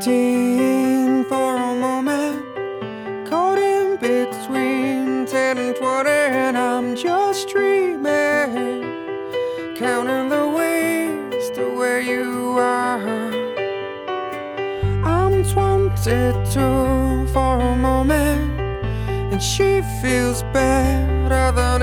15 for a moment, caught in between 10 and 20, and I'm just dreaming, counting the ways to where you are. I'm 22 for a moment, and she feels better than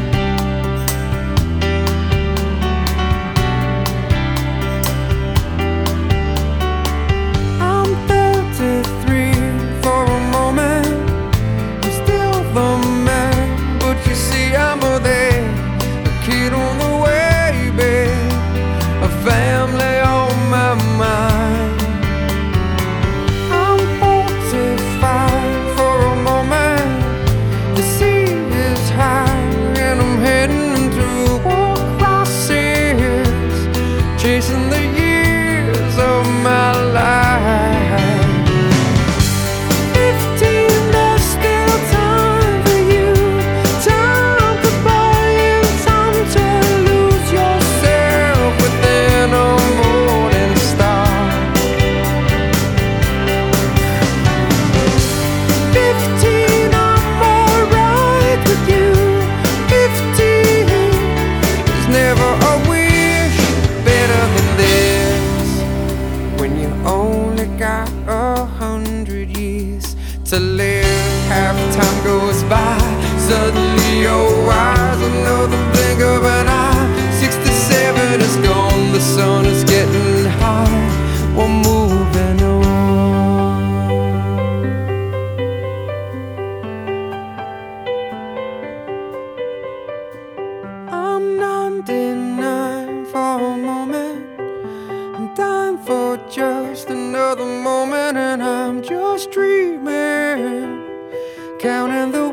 chasing the years of my life. to live. Half the time goes by, suddenly you're wise. Another blink of an eye, 67 is gone, the sun is getting high. We're moving on. I'm not. just another moment, and I'm just dreaming, counting the